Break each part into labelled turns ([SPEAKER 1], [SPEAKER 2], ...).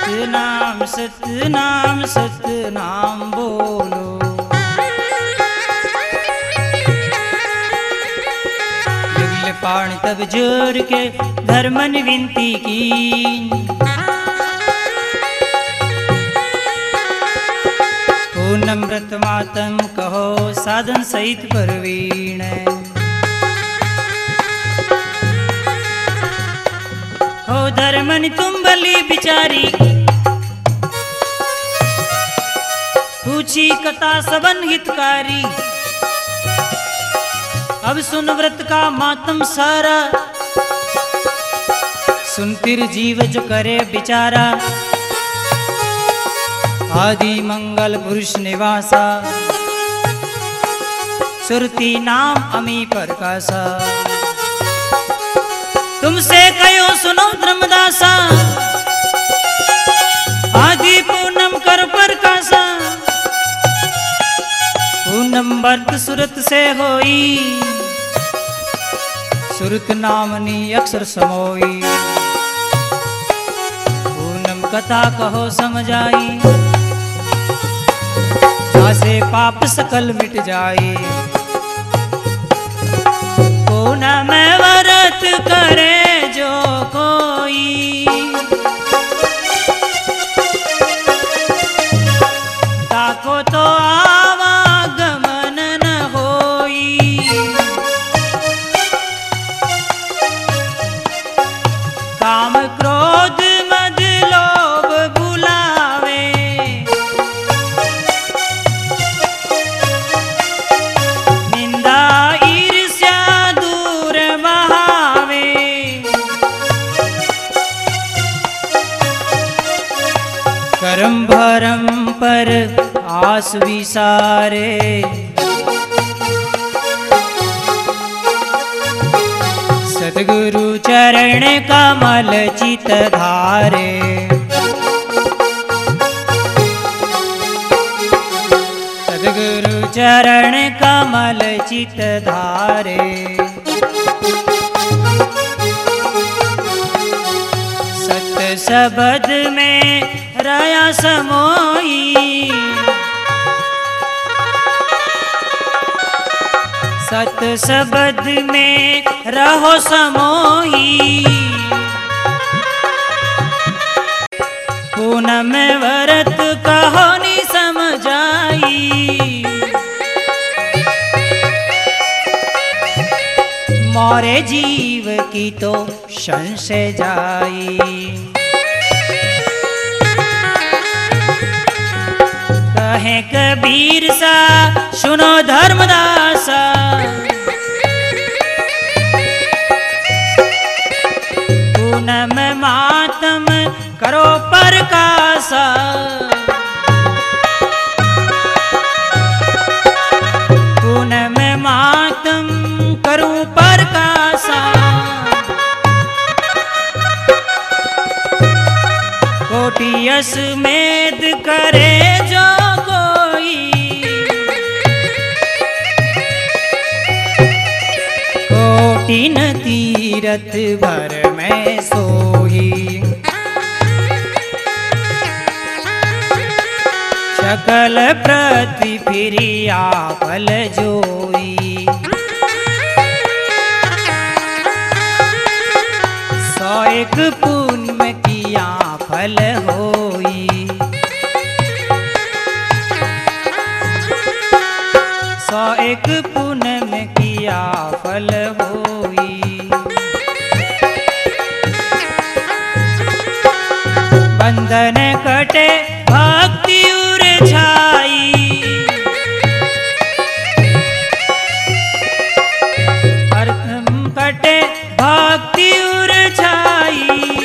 [SPEAKER 1] सतनाम सतनाम सतनाम बोलो। पाण तब ज़ोर के धर्मन विनती की। व्रत मातम कहो साधन सहित परवीण। हो धर्मन तुम बली बिचारी। पूछी कथा सबन हितकारी। अब सुन व्रत का मातम सारा। सुन फिर जीव जो करे बिचारा। आदि मंगल पुरुष निवासा। सुरती नाम अमी प्रकाशा तुमसे कयो सुनो धर्मदासा। आदि पूनम कर प्रकाशा पूनम वर्त सुरत से होई। सुरत नामनी अक्षर समोई। पूनम कथा कहो समझाई। से पाप सकल मिट जाए पूनम व्रत करे जो कोई। आस विसारे सदगुरु चरण कमल चित धारे। सदगुरु चरण कमल चित धारे। सत शब्द में रया समोई। सत शब्द में रहो समोही। पूनम व्रत कहोनी समझाई। मोरे जीव की तो संशय जाई। कहे कबीर सा, सुनो धर्मदासा। पूनम मातम करो प्रकाशा। पूनम मातम करूँ प्रकाशा। कोटियस मेद करे जो तीरथ भर में सोही। सकल प्रति फिरिया फल जोई। सौ एक पुण्य किया फल होई। सौ एक पुण्य किया फल होई। बंधन कटे, भक्ति उर छाई। कटे, भक्ति उर छाई।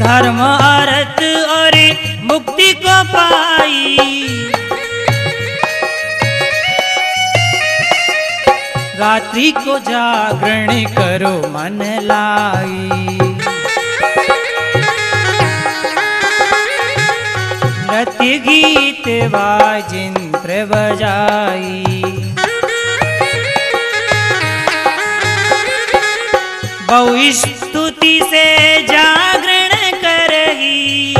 [SPEAKER 1] धर्म, अर्थ और मुक्ति को पाई। रात्रि को जागरण करो मन लाई। नृत्य गीत वाजिंत्र बजाई बहु स्तुति से जागरण करही।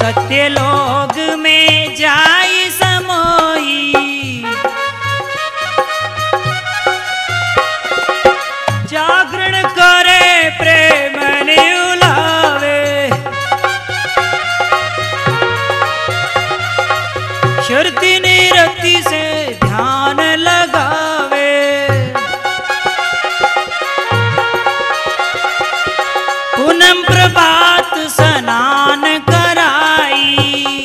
[SPEAKER 1] सत्य लोग में जाई पूनम प्रभात स्नान कराई।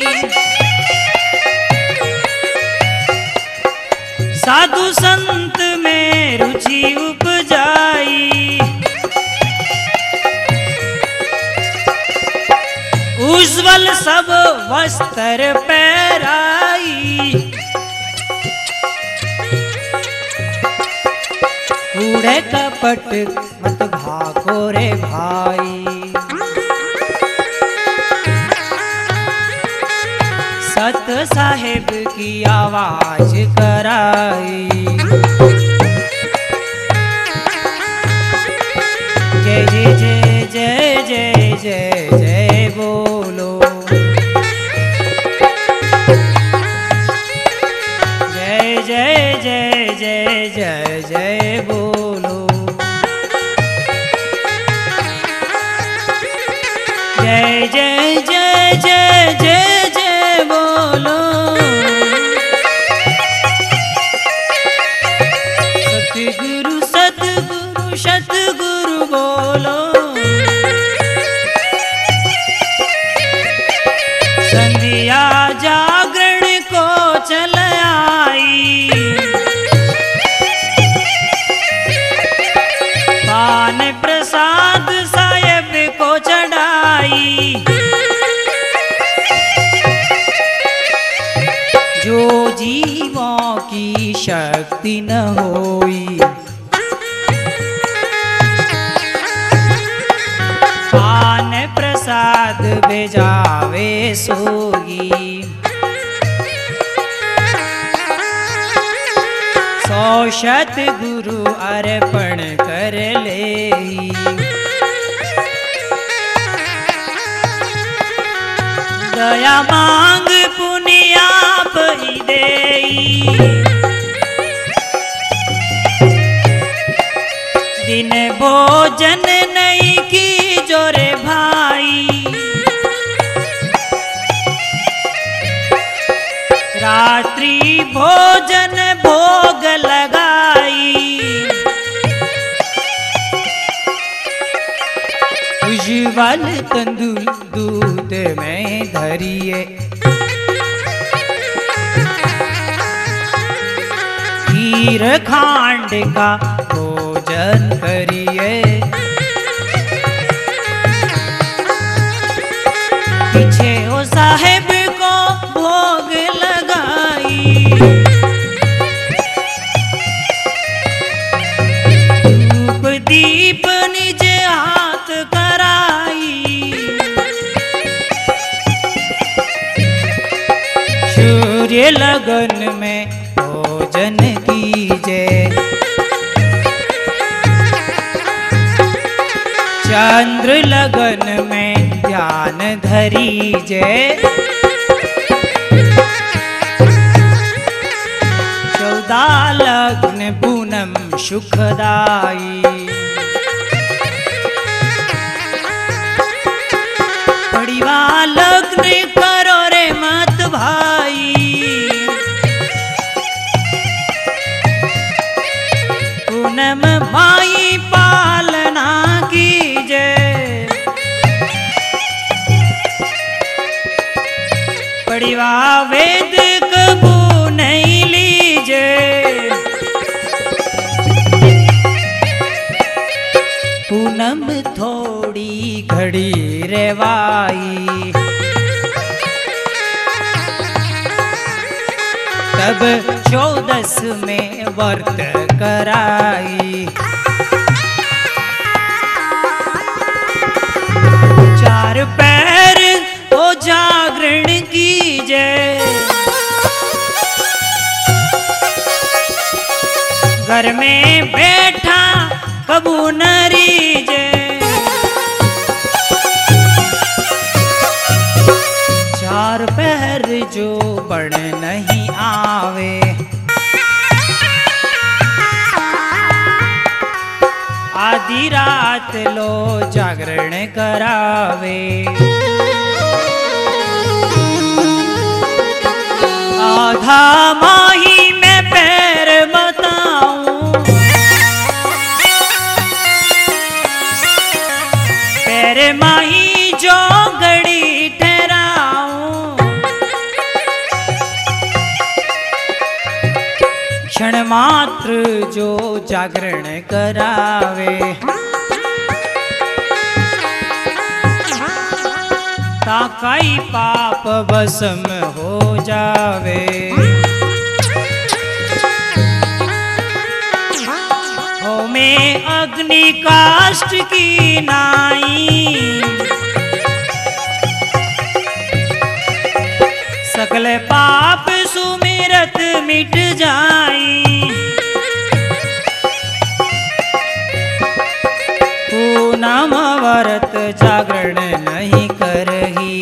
[SPEAKER 1] साधु संत में रुचि उपजाई। उज्जवल सब वस्त्र पहराई। कूड़े कपट मत भागो रे भाई। साहेब की आवाज़ कराई। शक्ति न होई। पान प्रसाद भेजावे सोगी सौ शत गुरु अर्पण कर ले दया मांग पुनिया ही देई। भोजन नहीं की जोरे भाई। रात्रि भोजन भोग लगाई। उज्जवल तंदूल दूध में धरिए। खीर खांड का भोजन पीछे ओ साहेब को भोग लगाई। दीप निज हाथ कराई। सूर्य लगन में भोजन कीजे। चंद्र लगन ध्यान धरीजे चौदह लग्न पूनम सुखदाई घड़ी रेवाई तब चौदस में वर्त कराई। चार पैर ओ जागरण की जय घर में बैठा कबू नरी जे आधी रात लो जागरण करावे। आधा माही में पैर बताऊँ। पैर माही जो गड़ी ठहराऊं। क्षण मात्र जो जागरण करावे। ताकाई पाप भस्म हो जावे। हो में अग्नि काष्ट की नाई। सकल पाप सुमिरत मिट जाई व्रत जागरण नहीं करही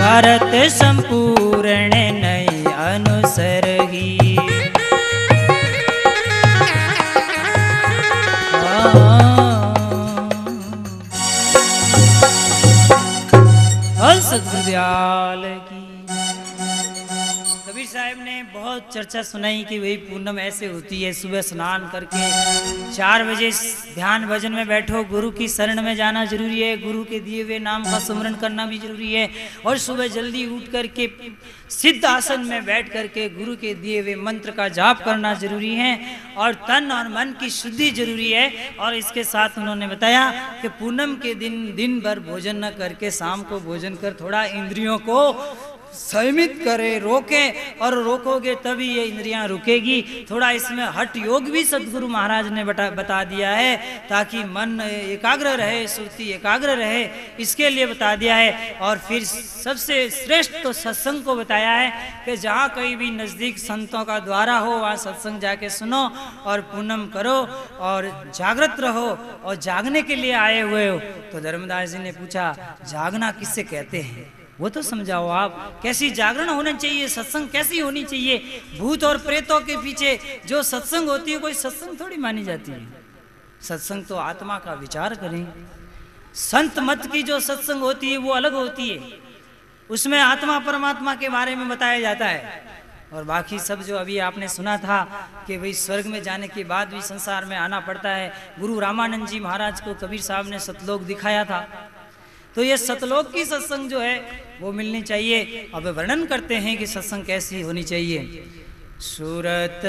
[SPEAKER 1] व्रत संपूर्ण नहीं अनुसरही आ, सदगुरुदयाल चर्चा सुनाई कि वही पूनम ऐसे होती है, सुबह स्नान करके चार बजे ध्यान भजन में बैठो, गुरु की शरण में जाना ज़रूरी है, गुरु के दिए हुए नाम का सुमरण करना भी ज़रूरी है और सुबह जल्दी उठ करके सिद्ध आसन में बैठ करके गुरु के दिए हुए मंत्र का जाप करना ज़रूरी है और तन और मन की शुद्धि ज़रूरी है और इसके साथ उन्होंने बताया कि पूनम के दिन दिन भर भोजन न करके शाम को भोजन कर थोड़ा इंद्रियों को संयमित करे, रोके और रोकोगे तभी ये इंद्रियाँ रुकेगी। थोड़ा इसमें हट योग भी सदगुरु महाराज ने बता बता दिया है, ताकि मन एकाग्र रहे, सुरति एकाग्र रहे, इसके लिए बता दिया है। और फिर सबसे श्रेष्ठ तो सत्संग को बताया है कि जहाँ कहीं भी नज़दीक संतों का द्वारा हो, वहाँ सत्संग जाके सुनो और पूनम करो और जागृत रहो और जागने के लिए आए हुए हो। तो धर्मदास जी ने पूछा, जागना किससे कहते हैं? वो तो समझाओ आप, कैसी जागरण होना चाहिए, सत्संग कैसी होनी चाहिए? भूत और प्रेतों के पीछे जो सत्संग होती है, कोई सत्संग थोड़ी मानी जाती है। सत्संग तो आत्मा का विचार करें। संत मत की जो सत्संग होती है, वो अलग होती है। उसमें आत्मा परमात्मा के बारे में बताया जाता है। और बाकी सब जो अभी आपने सुना था कि भाई स्वर्ग में जाने के बाद भी संसार में आना पड़ता है, गुरु रामानंद जी महाराज को कबीर साहब ने सतलोक दिखाया था। तो ये सतलोक की सत्संग जो है वो मिलनी चाहिए। अब वर्णन करते हैं कि सत्संग कैसी होनी चाहिए। सूरत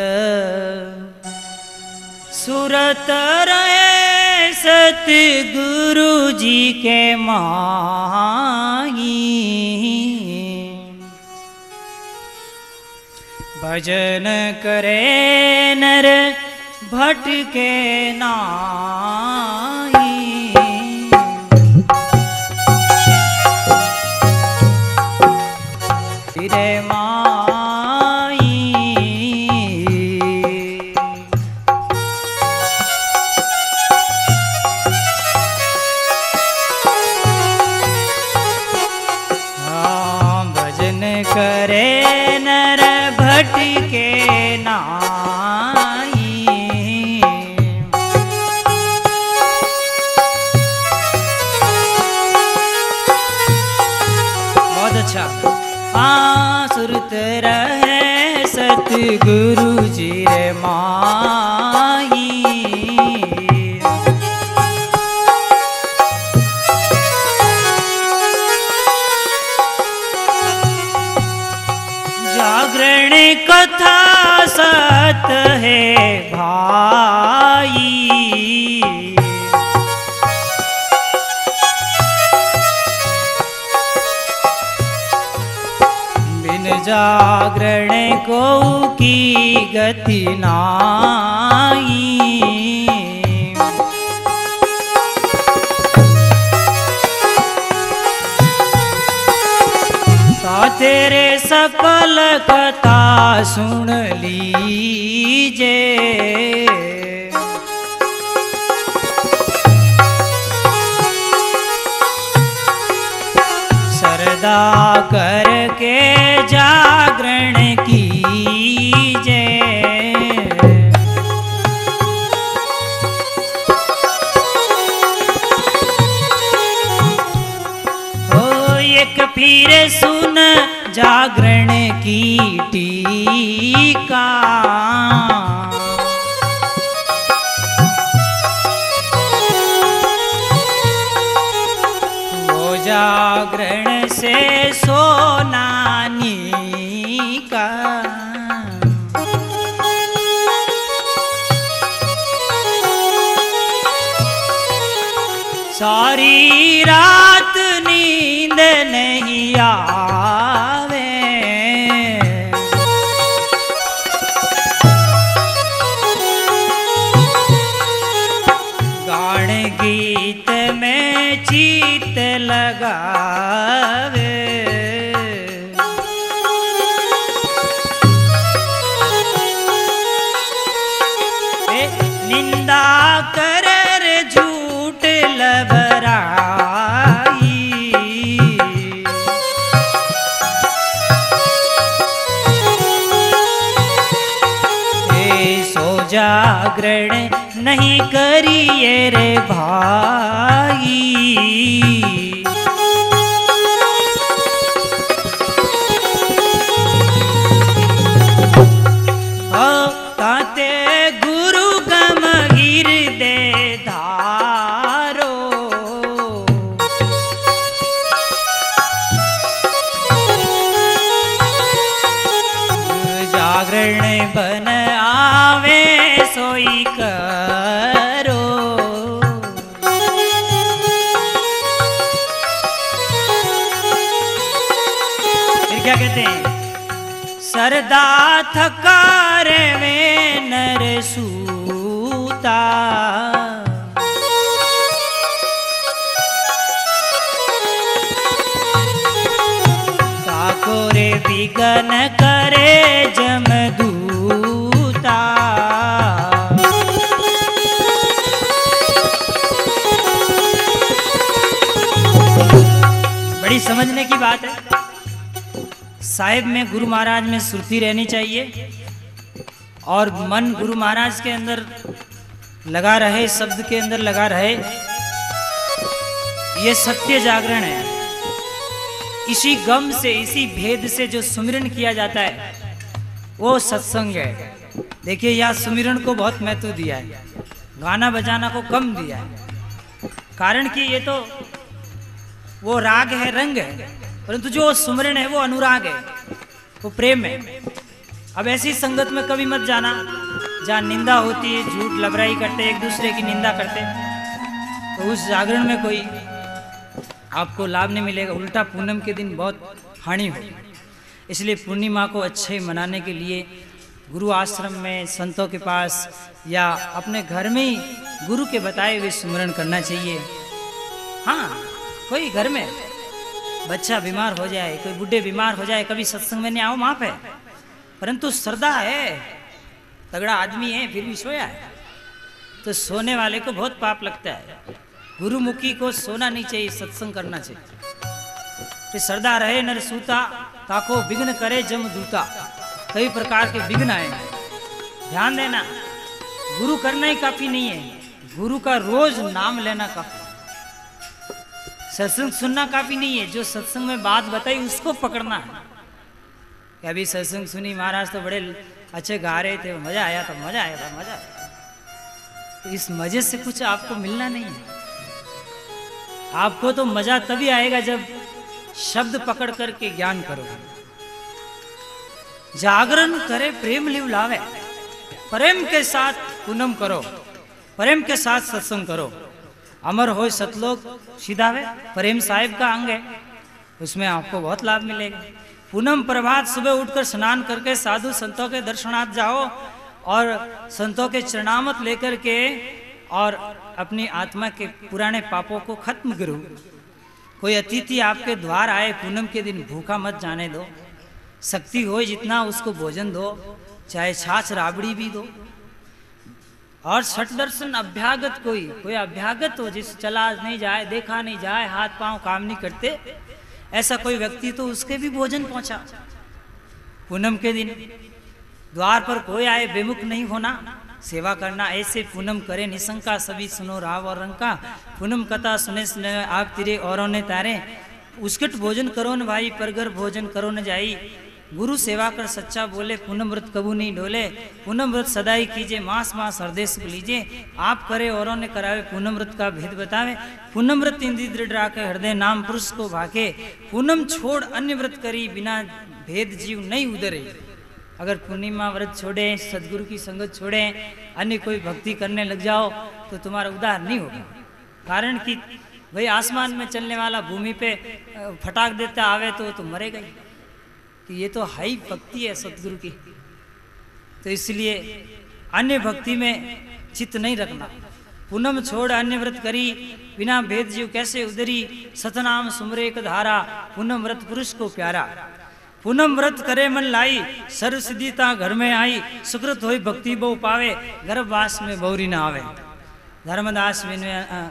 [SPEAKER 1] सूरत रहे सतगुरु जी के माही। भजन करे नर भटके नाई। करे नर भटके सत है भाई। बिन जागरण को की गति नाई कथा सुन लीजे। सरदा करके जागरण कीजे। हो एक फिर सुन जागरण की करिए रे भाई। साहिब, में गुरु महाराज में सुरती रहनी चाहिए और मन गुरु महाराज के अंदर लगा रहे, शब्द के अंदर लगा रहे, ये सत्य जागरण है। इसी गम से, इसी भेद से जो सुमिरन किया जाता है, वो सत्संग है। देखिए, यहाँ सुमिरन को बहुत महत्व दिया है। गाना बजाना को कम दिया है। कारण कि ये तो वो राग है, रंग है। परंतु जो सुमरण है, वो अनुराग है, वो प्रेम है। अब ऐसी संगत में कभी मत जाना, जहाँ निंदा होती है, झूठ लबराई करते, एक दूसरे की निंदा करते। तो उस जागरण में कोई आपको लाभ नहीं मिलेगा। उल्टा पूनम के दिन बहुत हानि हो। इसलिए पूर्णिमा को अच्छे मनाने के लिए गुरु आश्रम में संतों के पास या अपने घर में ही गुरु के बताए हुए सुमरण करना चाहिए। हाँ कोई घर में बच्चा बीमार हो जाए, कोई बूढ़े बीमार हो जाए, कभी सत्संग में नहीं आओ, माफ़ है। परंतु श्रद्धा है, तगड़ा आदमी है, फिर भी सोया है। तो सोने वाले को बहुत पाप लगता है। गुरुमुखी को सोना नहीं चाहिए, सत्संग करना चाहिए। श्रद्धा रहे नर सूता ताको विघ्न करे जम दूता। कई प्रकार के विघ्न आए। ध्यान देना, गुरु करना ही काफ़ी नहीं है। गुरु का रोज नाम लेना काफ़ी। सत्संग सुनना काफ़ी नहीं है। जो सत्संग में बात बताई, उसको पकड़ना है। अभी सत्संग सुनी, महाराज तो बड़े अच्छे गा रहे थे, मज़ा आया था, मज़ा आया था, मज़ा तो इस मज़े से कुछ आपको मिलना नहीं है। आपको तो मज़ा तभी आएगा जब शब्द पकड़ करके ज्ञान करोगे। जागरण करे, प्रेम लिव लावे। प्रेम के साथ पूनम करो। प्रेम के साथ सत्संग करो। अमर हो सतलोक सीधावे प्रेम साहिब का अंग है। उसमें आपको बहुत लाभ मिलेगा। पूनम प्रभात सुबह उठकर स्नान करके साधु संतों के दर्शनार्थ जाओ और संतों के चरणामत लेकर के और अपनी आत्मा के पुराने पापों को खत्म करो। कोई अतिथि आपके द्वार आए, पूनम के दिन भूखा मत जाने दो। शक्ति हो जितना उसको भोजन दो, चाहे छाछ राबड़ी भी दो। और छठ दर्शन अभ्यागत कोई कोई अभ्यागत हो, जिस चला नहीं जाए, देखा नहीं जाए, हाथ पाँव काम नहीं करते, ऐसा कोई व्यक्ति तो उसके भी भोजन पहुँचा। पूनम के दिन, द्वार पर कोई आए, बेमुख नहीं होना, सेवा करना, ऐसे पूनम करे, निशंका सभी सुनो राव और रंग का पूनम कथा सुने सुने आप तिरे औरों तारे उसकट भोजन करो न भाई, परगर भोजन करो न जाई। गुरु सेवा कर सच्चा बोले पूनम व्रत कबू नहीं डोले पूनम व्रत सदाई कीजिए मास मास हृदय सुख लीजिए आप करे औरों ने करावे पूनम व्रत का भेद बतावे। पूनम व्रत इंद्री दृढ़ राखे, हृदय नाम पुरुष को भाके। पूनम छोड़ अन्य व्रत करी, बिना भेद जीव नहीं उधरे अगर पूर्णिमा व्रत छोड़े, सदगुरु की संगत छोड़े, अन्य कोई भक्ति करने लग जाओ तो तुम्हारा उद्धार नहीं होगा। कारण कि, भाई आसमान में चलने वाला भूमि पे फटाक देता आवे तो तो मरेगा ही। कि ये तो हाई भक्ति है सतगुरु की। तो इसलिए अन्य भक्ति में चित्त नहीं रखना। पूनम छोड़ अन्य व्रत करी, बिना भेद जीव कैसे उधरी? सतनाम सुमरे एक धारा, पूनम व्रत पुरुष को प्यारा। पूनम व्रत करे मन लाई सर्व सिद्धिता घर में आई। सुकृत हो भक्ति बहु पावे, गर्भवास में बौरी न आवे। धर्मदास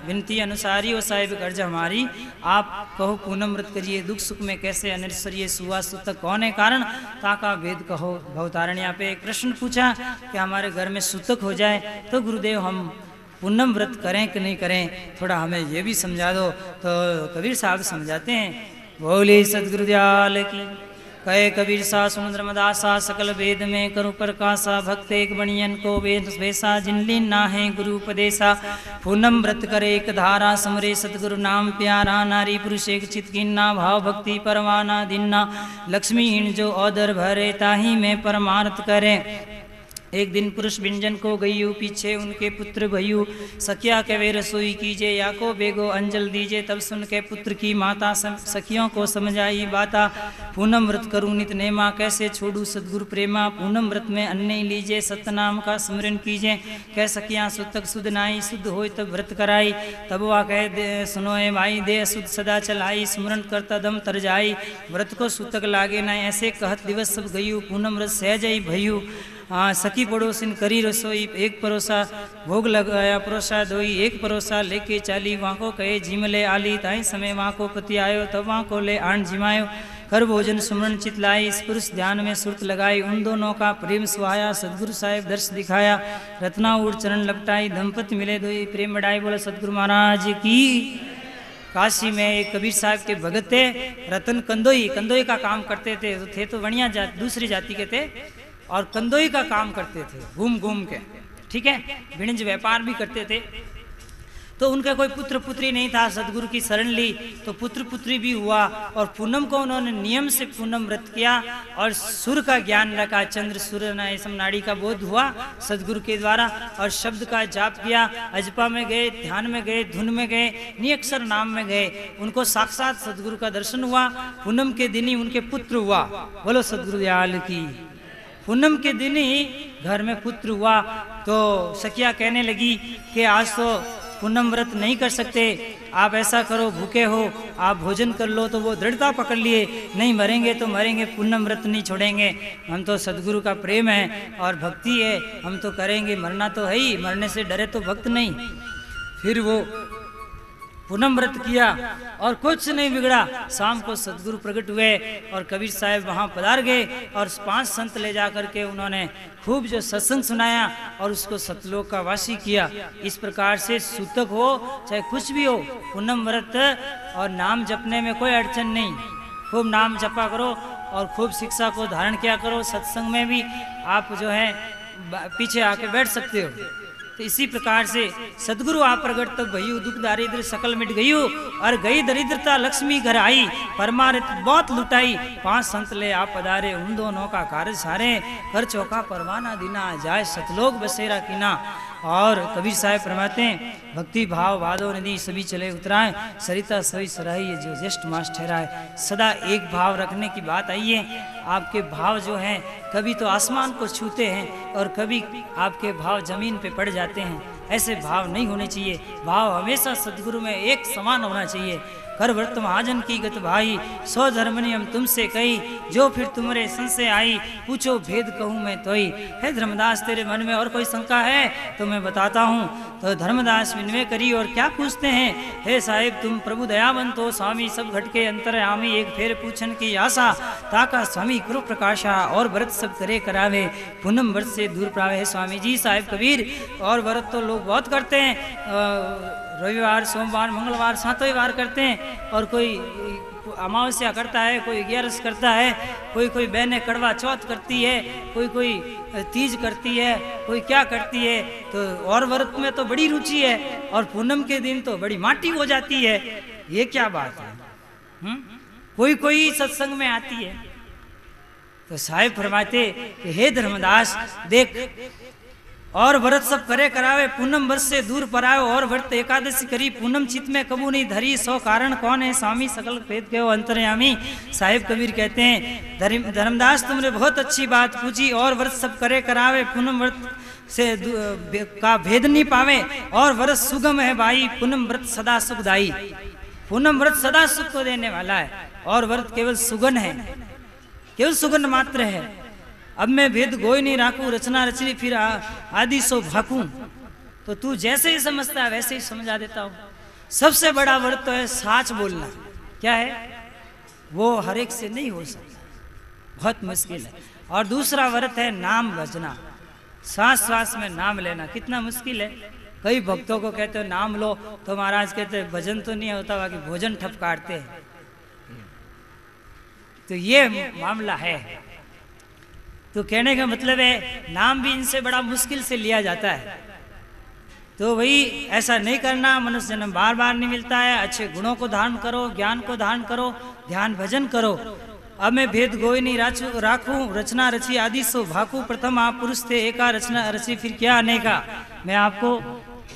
[SPEAKER 1] विनती अनुसारी वो साहिब कर्ज हमारी आप कहो पूनम व्रत करिए दुख सुख में कैसे अनिर्सरिय सुहा सुतक कौन है कारण? ताका वेद कहो भवतारण्या पे एक प्रश्न पूछा कि हमारे घर में सुतक हो जाए तो गुरुदेव हम पूनम व्रत करें कि नहीं करें? थोड़ा हमें ये भी समझा दो तो कबीर साहब समझाते हैं, बोली सदगुरुदयाल की कहे कबीर सा, समुद्र मदासा सकल वेद में करु प्रकाशा भक्त एक बणियन को वेद वेसा, जिन ना है गुरु उपदेशा। पूनम व्रत करे एक धारा, समरे सतगुरु नाम प्यारा, नारी पुरुष एक चित गिन्ना, भाव भक्ति परवाना दिन्ना। लक्ष्मीहीन जो औदर भरे, ताही में परमार्थ करे। एक दिन पुरुष व्यंजन को गयु, पीछे उनके पुत्र भयु। सखिया के वे रसोई कीजे या को बेगो अंजल दीजे। तब सुन के पुत्र की माता सखियों को समझाई बाता, पूनम व्रत करूँ नित नेमा, कैसे छोड़ू सदगुरु प्रेमा? पूनम व्रत में अन्य लीजिए सतनाम का स्मरण कीजिए कह सखिया सुतक सुध नाई शुद्ध हो तब व्रत कराई। तब वह कह, दे सुनो भाई दे शुद्ध सदा चलाई, स्मरण करता दम तर जाई। व्रत को सुतक लागे ना ऐसे कहत दिवस सब गयु। पूनम व्रत सहज भयु। हाँ सखी पड़ोसिन करी रसोई एक परोसा भोग लगाया परोसा धोई एक परोसा लेके चाली वहाँ को कहे जिमले आली ताई समय वहाँ को पति आयो तब वहाँ को ले आण जिमायो कर भोजन सुमरण चित लाई इस पुरुष ध्यान में सुरत लगाई उन दोनों का प्रेम सुहाया सदगुरु साहेब दर्श दिखाया रत्ना उड़ चरण लपटाई दंपति मिले दो प्रेम बढ़ाई बोले सदगुरु महाराज की काशी में एक कबीर साहब के भगत थे रतन कंदोई कंदोई का काम करते थे थे तो बढ़िया जात दूसरी जाति के थे और कंदोई का काम करते थे, घूम घूम के। ठीक है? भिणज व्यापार भी करते थे। तो उनका कोई पुत्र पुत्री नहीं था, सदगुरु की शरण ली तो पुत्र पुत्री भी हुआ और पूनम को उन्होंने नियम से पूनम व्रत किया और सुर का ज्ञान रखा, चंद्र, सूर्य ऐसम नाड़ी का बोध हुआ सदगुरु के द्वारा और शब्द का जाप किया, अजपा में गए, ध्यान में गए, धुन में गए, नियक्षर नाम में गए। उनको साक्षात सदगुरु का दर्शन हुआ, पूनम के दिन ही उनके पुत्र हुआ। बोलो सदगुरु दयाल की। पूनम के दिन ही घर में पुत्र हुआ। तो सखिया कहने लगी कि आज तो पूनम व्रत नहीं कर सकते। आप ऐसा करो, भूखे हो, आप भोजन कर लो तो वो दृढ़ता पकड़ लिए। नहीं मरेंगे तो मरेंगे, पूनम व्रत नहीं छोड़ेंगे। हम तो सदगुरु का प्रेम है और भक्ति है। हम तो करेंगे, मरना तो है ही, मरने से डरे तो भक्त नहीं। फिर वो पूनम व्रत किया और कुछ नहीं बिगड़ा। शाम को सदगुरु प्रकट हुए और कबीर साहब वहाँ पधार गए और पाँच संत ले जा करके उन्होंने खूब जो सत्संग सुनाया और उसको सतलोक का वासी किया। इस प्रकार से सूतक हो, चाहे कुछ भी हो पूनम व्रत और नाम जपने में कोई अड़चन नहीं। खूब नाम जपा करो और खूब शिक्षा को धारण किया करो। सत्संग में भी आप जो है पीछे आके बैठ सकते हो। तो इसी प्रकार से सदगुरु आप प्रगट तब भयु दुख दारिद्र सकल मिट गयु और गई दरिद्रता लक्ष्मी घर आई परमारित बहुत लुटाई। पाँच संत ले आप पधारे, उन दोनों का कार्य सारे, कर चौका परवाना दिना जाय सतलोक बसेरा किना। और कबीर साहब फरमाते हैं, भक्ति भाव वादो नदी सभी चले उतराए। सरिता सभी सराही जो ज्येष्ठ मास ठहराए। सदा एक भाव रखने की बात आई है। आपके भाव जो हैं, कभी तो आसमान को छूते हैं और कभी आपके भाव ज़मीन पे पड़ जाते हैं। ऐसे भाव नहीं होने चाहिए। भाव हमेशा सदगुरु में एक समान होना चाहिए। कर व्रत महाजन की गत भाई। सौ धर्म नियम तुमसे कही, जो फिर तुम्हारे संशय आई, पूछो भेद कहूँ मैं तोई। हे धर्मदास, तेरे मन में और कोई शंका है तो मैं बताता हूँ। तो धर्मदास विनय करी, और क्या पूछते हैं? हे साहेब, तुम प्रभु दयावंत हो, स्वामी सब घट के अंतर आमी एक फेर पूछन की आशा, ताका स्वामी करो प्रकाशा, और व्रत सब करे करावे, पूनम व्रत से दूर प्रावे। स्वामी जी, साहेब कबीर, और व्रत तो लोग बहुत करते हैं। रविवार, सोमवार, मंगलवार, सातों वार करते हैं और कोई अमावस्या करता है, कोई ग्यारस करता है, कोई कोई बहनें कड़वा चौथ करती है, कोई कोई तीज करती है, कोई क्या करती है तो और व्रत में तो बड़ी रुचि है और पूनम के दिन तो बड़ी माटी हो जाती है। ये क्या बात है? हुँ? कोई कोई सत्संग में आती है। तो साहेब फरमाते, हे धर्मदास, देख और व्रत सब करे करावे, पूनम वर्ष से दूर पर आयो और व्रत एकादशी करी, पूनम चित में कबू नहीं धरी, सो कारण कौन है स्वामी? सकल भेद के अंतर्यामी। साहिब कबीर कहते हैं धर्मदास तुमने बहुत अच्छी बात पूछी, और व्रत सब करे करावे, पूनम व्रत से का भेद नहीं पावे, और व्रत सुगम है भाई, पूनम व्रत सदा सुखदाई पूनम व्रत सदा सुख को देने वाला है, और व्रत केवल सुगन है। केवल सुगन मात्र है। अब मैं भेद गोई नहीं राखू, रचना रचनी, फिर आदि सो भाकू। तो तू जैसे ही समझता है, वैसे ही समझा देता हूँ। सबसे बड़ा व्रत तो है साच बोलना। क्या है? वो हर एक से नहीं हो सकता। बहुत मुश्किल है। और दूसरा व्रत है नाम भजना सांस श्वास में नाम लेना। कितना मुश्किल है। कई भक्तों को कहते हो, नाम लो। तो महाराज कहते भजन तो नहीं होता, बाकी भोजन ठप काटते हैं। तो ये मामला है। तो कहने का मतलब है, नाम भी इनसे बड़ा मुश्किल से लिया जाता है। तो वही ऐसा नहीं करना, मनुष्य जन्म बार बार नहीं मिलता है। अच्छे गुणों को धारण करो, ज्ञान को धारण करो, ध्यान भजन करो। अब मैं भेद गोई नहीं राखू, रचना रची आदि सो भाकू प्रथम आप पुरुष थे, एका रचना रची फिर क्या अनेका? मैं आपको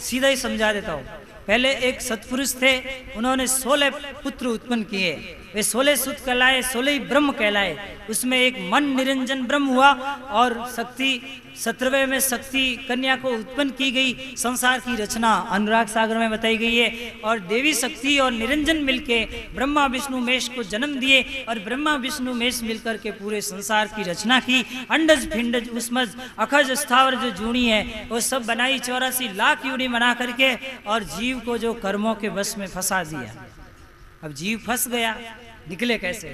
[SPEAKER 1] सीधा ही समझा देता हूँ। पहले एक सत्पुरुष थे, उन्होंने सोलह पुत्र उत्पन्न किए। वे सोलह सुत कहलाए सोलह ब्रह्म कहलाए। उसमें एक मन निरंजन ब्रह्म हुआ और शक्ति, सत्रहवें में शक्ति कन्या को उत्पन्न की गई। संसार की रचना अनुराग सागर में बताई गई है। और देवी शक्ति और निरंजन मिलके ब्रह्मा, विष्णु, मेष को जन्म दिए और ब्रह्मा, विष्णु, मेष मिलकर के पूरे संसार की रचना की। अंडज भिंडज उसमज, अखज, स्थावर जो जूणी है, वो सब बनाई चौरासी लाख यूनी बना करके और जीव को जो कर्मों के बस में फंसा दिया। अब जीव फंस गया। निकले कैसे?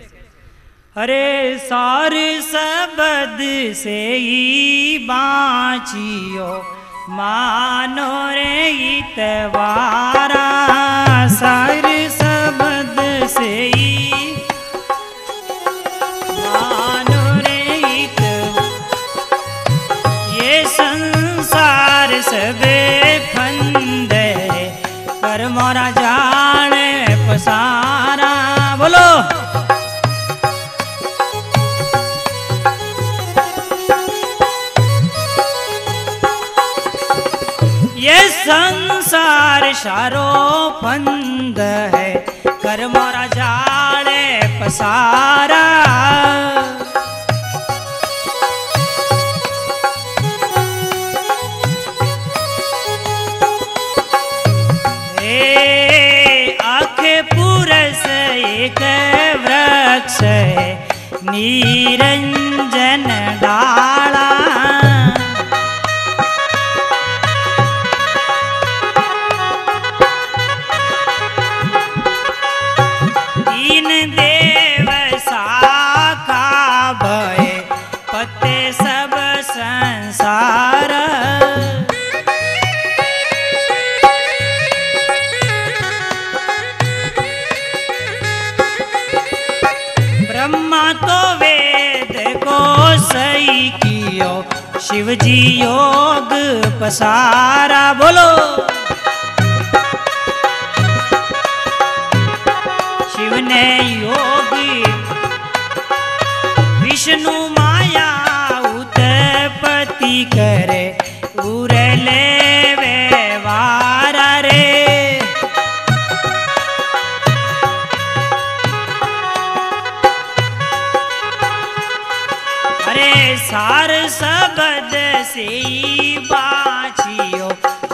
[SPEAKER 1] अरे सार सबद से ही बाचियो, मानो रे इतवारा। संसार कियो शिव जी योग पसारा बोलो। शिव ने योगी विष्णु माया उत्पत्ति करे उरले सार सबद से बाचियो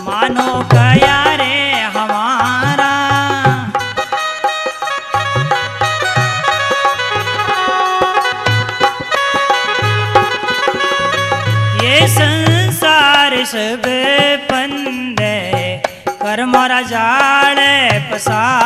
[SPEAKER 1] मानो गया रे हमारा। ये संसार सब पंद कर्म राजाड़ पसार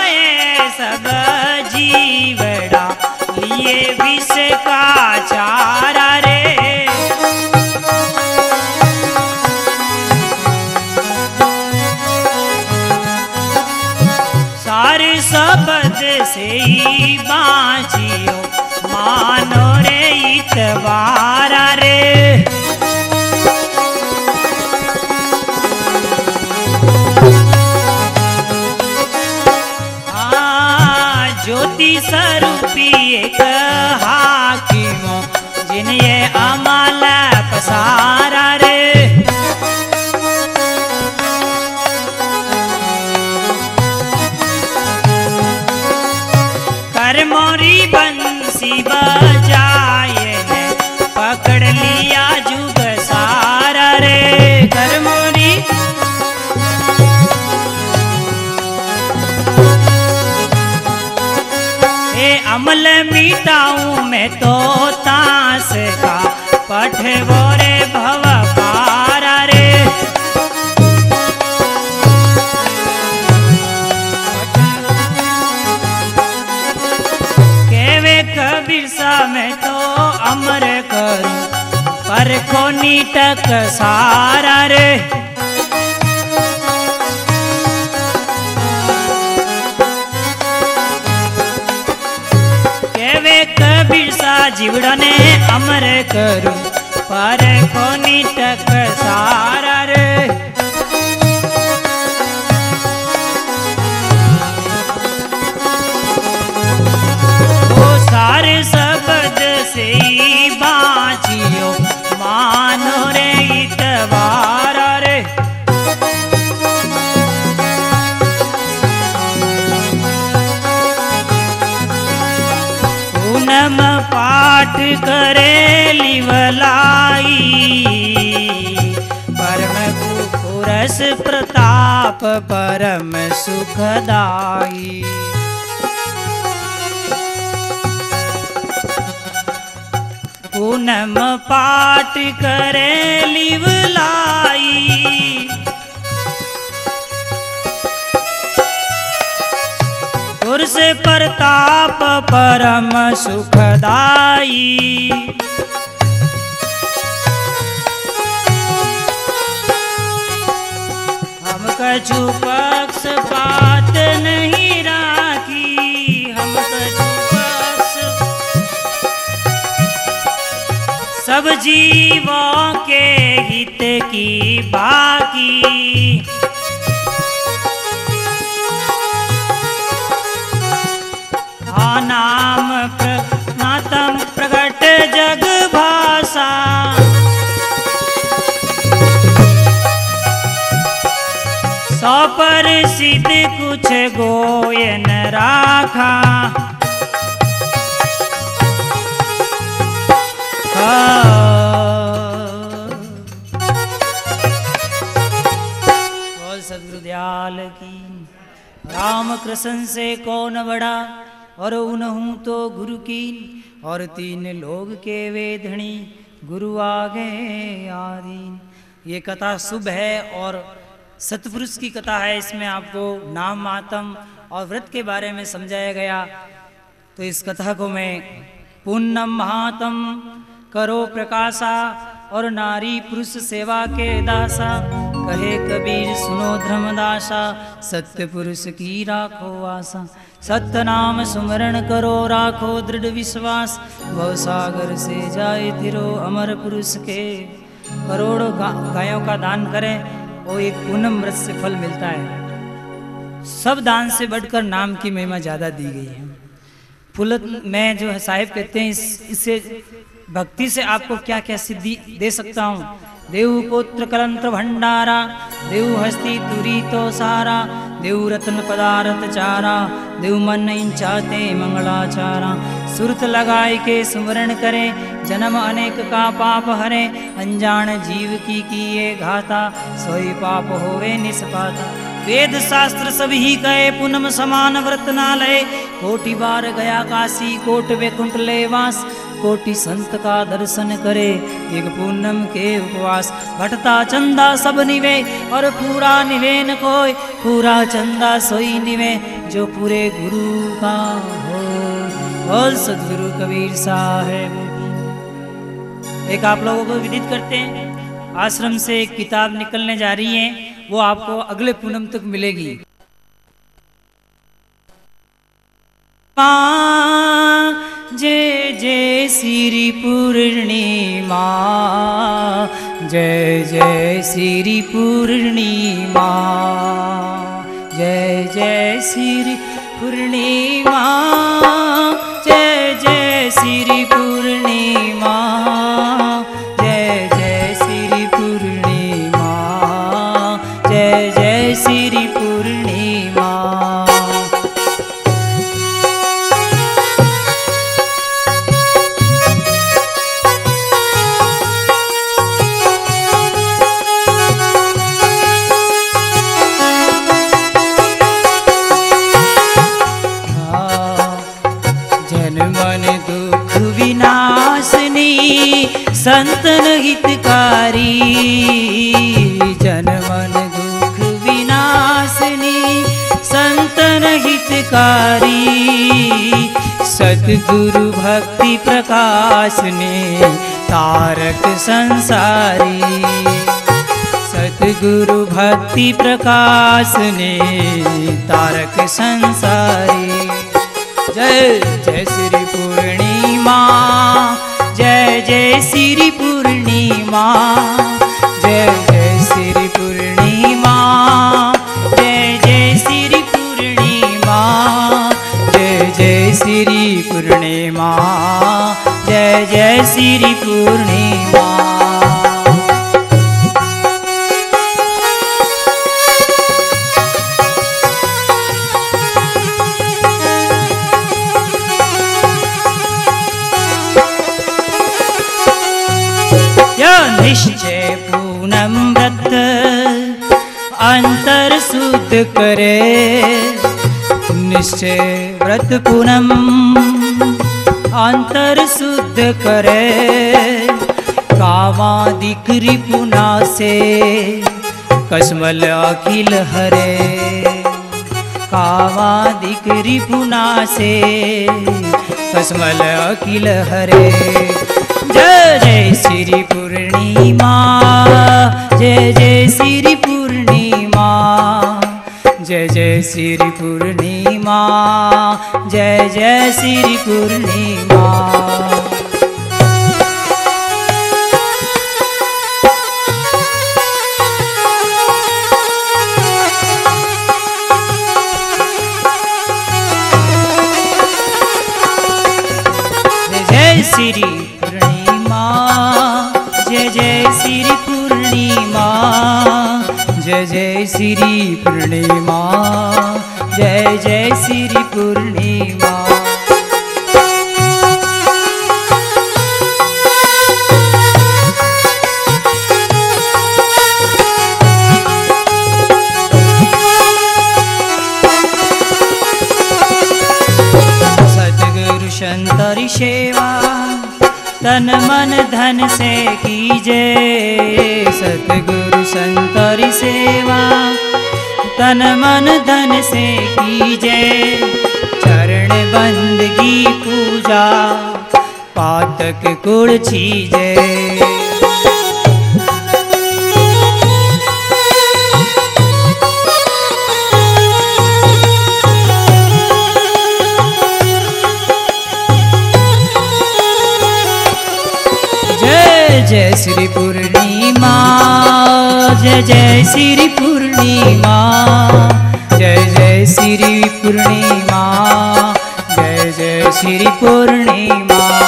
[SPEAKER 1] से बाँचियो मानो रे इतवारा रे। हाँ, ज्योति स्वरूपी एक हाकिमो जिन ये अमल पसारा पठ बोरे भव पारा रे। केवे कबीर सा मैं तो अमर करूँ पर कोनी तक सारा रे? वो सारे शब्द से बाजियो मानो रे पाठ करेलुरस प्रताप परम सुखदाय। पूनम पाठ करे लिवलाई। पुरुष प्रताप परम सुखदाई। हम कछु पक्ष बात नहीं राखी, हम कछु पक्ष। सब जीवों के हित की बाकी। नाम प्रज्ञातम प्रगट जग भाषा। सौ पर कुछ गोयन राखा। बोल सदगुरु दयाल की। राम कृष्ण से कौन बड़ा? और उनहूँ तो गुरु की और तीन लोग के वेधणी गुरु आगे आदीन। ये कथा शुभ है और सतपुरुष की कथा है, इसमें आपको नाम मातम और व्रत के बारे में समझाया गया। तो इस कथा को मैं पुण्यम महातम करो प्रकाशा और नारी पुरुष सेवा के दासा। कहे कबीर सुनो धर्मदासा सत्य पुरुष की राखो आशा सत्य नाम सुमरण करो राखो दृढ़ विश्वास। भव सागर से जाए तिरो अमर पुरुष के। करोड़ों गायों का दान करें वो एक पूनम व्रत से फल मिलता है। सब दान से बढ़कर नाम की महिमा ज़्यादा दी गई है। फुलत में जो है साहिब कहते हैं इस, इससे भक्ति से आपको क्या क्या सिद्धि दे सकता हूँ? देव पुत्र कलंत्र भंडारा देव हस्ती तुरी तो सारा देव रत्न पदार्थ चारा देव मन चाहते मंगलाचारा। सुरत लगाए के सुमरण करे, जन्म अनेक का पाप हरे, अनजान जीव की किए घाता, सोई पाप होवे निष्पाता। वेद शास्त्र ही कहे, पुनम समान व्रत नालय, कोटि बार गया काशी, कोट वैकुंठ ले वास। कोटि संत का दर्शन करे। एक पूनम के उपवास। घटता चंदा सब निवे और पूरा निवे न कोई पूरा चंदा सोई निवे, जो पूरे गुरु का हो। बोल सदगुरु कबीर साहेब। एक आप लोगों को विदित करते हैं, आश्रम से एक किताब निकलने जा रही है, वो आपको अगले पूनम तक मिलेगी। जय जय श्री पूर्णिमा जय जय श्री पूर्णिमा जय जय श्री पूर्णिमा सतगुरु भक्ति प्रकाश ने तारक संसारी। सतगुरु भक्ति प्रकाश ने तारक संसारी। जय जय श्री पूर्णिमा जय जय श्री पूर्णिमा जय श्री पूर्णिमा। जय जय श्री पूर्णिमा। निश्चय पूनम व्रत अंतर शुद्ध करे निश्चय व्रत पूनम अंतर शुद्ध करे कामादिक रिपुना से कसमल अखिल हरे कामादिक रिपुना से कसमल अखिल हरे जय जय श्री पूर्णिमा जय जय श्री पूर्णिमा जय जय श्री पूर्णिमा जय जय श्री पूर्णिमा। जय जय श्री पूर्णिमा, जय जय श्री पूर्णिमा। संतरी सेवा, तन मन धन से कीजे। सतगुरु संतरी सेवा, तन मन धन से कीजे। चरण बंदगी पूजा, पातक छीजे जय जय श्री पूर्णिमा। जय जय श्री पूर्णिमा। जय जय श्री पूर्णिमा। जय जय श्री पूर्णिमा।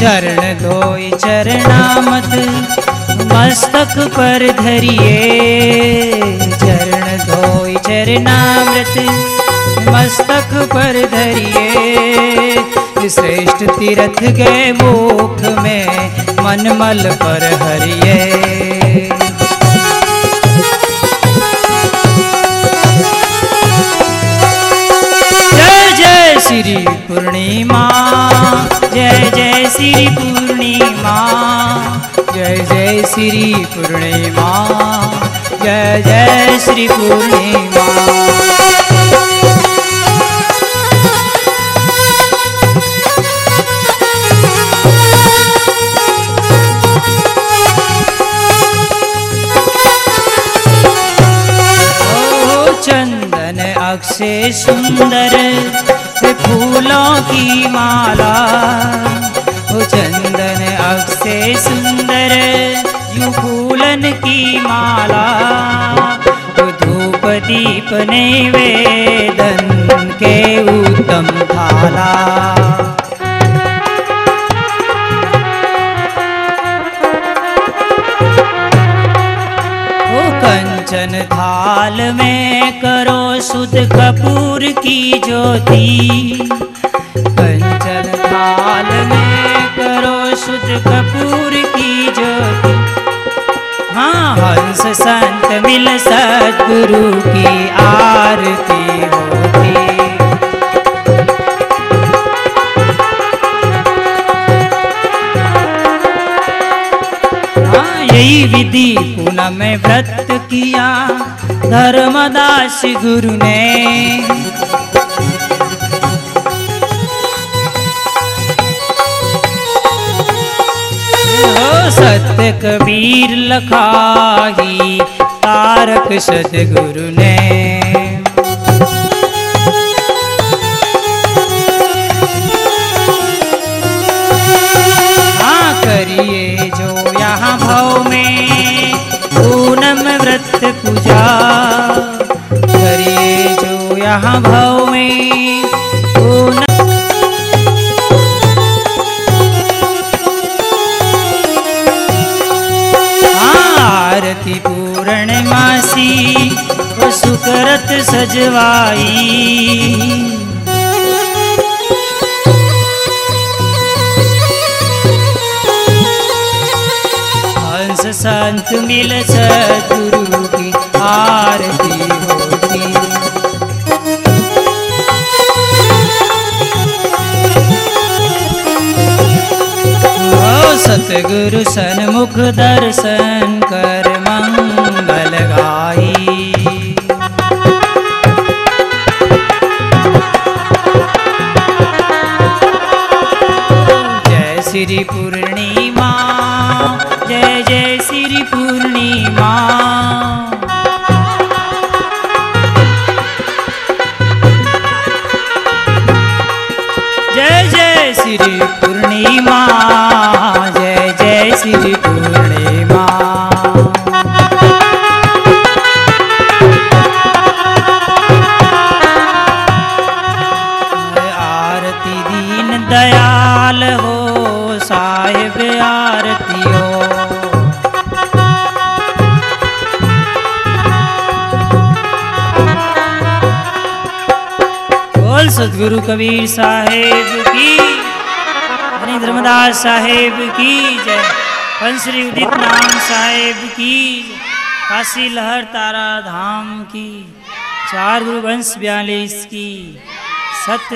[SPEAKER 1] चरण धोई चरणामत। मस्तक पर धरिए, चरण धोई चरणामृत। मस्तक पर धरिए श्रेष्ठ तीर्थ गए मुख में मनमल पर हरिए। जय जय श्री पूर्णिमा। जय जय श्री पूर्णिमा। जय जय श्री पूर्णिमा। जय जय श्री पूर्णिमा। ओ चंदन अक्षय सुंदर फूलों की माला। ओ चंदन अक्षय सुंदर यू फूलन की माला। धूप दीप ने नैवेदन के उत्तम थाला कंचन थाल में करो सुध कपूर की ज्योति। कपूर की ज्योति। हाँ हंस संत मिल सदगुरु की आरती होती। हाँ यही विधि पुनः में व्रत किया, धर्मदास गुरु ने। सत्य कबीर लखाही, तारक सदगुरु ने। हाँ करिए जो यहाँ भाव में, पूनम व्रत पूजा। करिए जो यहाँ भाव में सजवाई। हंस संत मिल सदगुरु की आरती होती। सतगुरु सन्मुख दर्शन कर। जय कबीर साहेब की धनी धर्मदास साहेब की जय। पंश्री उदित नाम साहेब की काशी लहर तारा धाम की, चार गुरु वंश बयालीस की। सत्य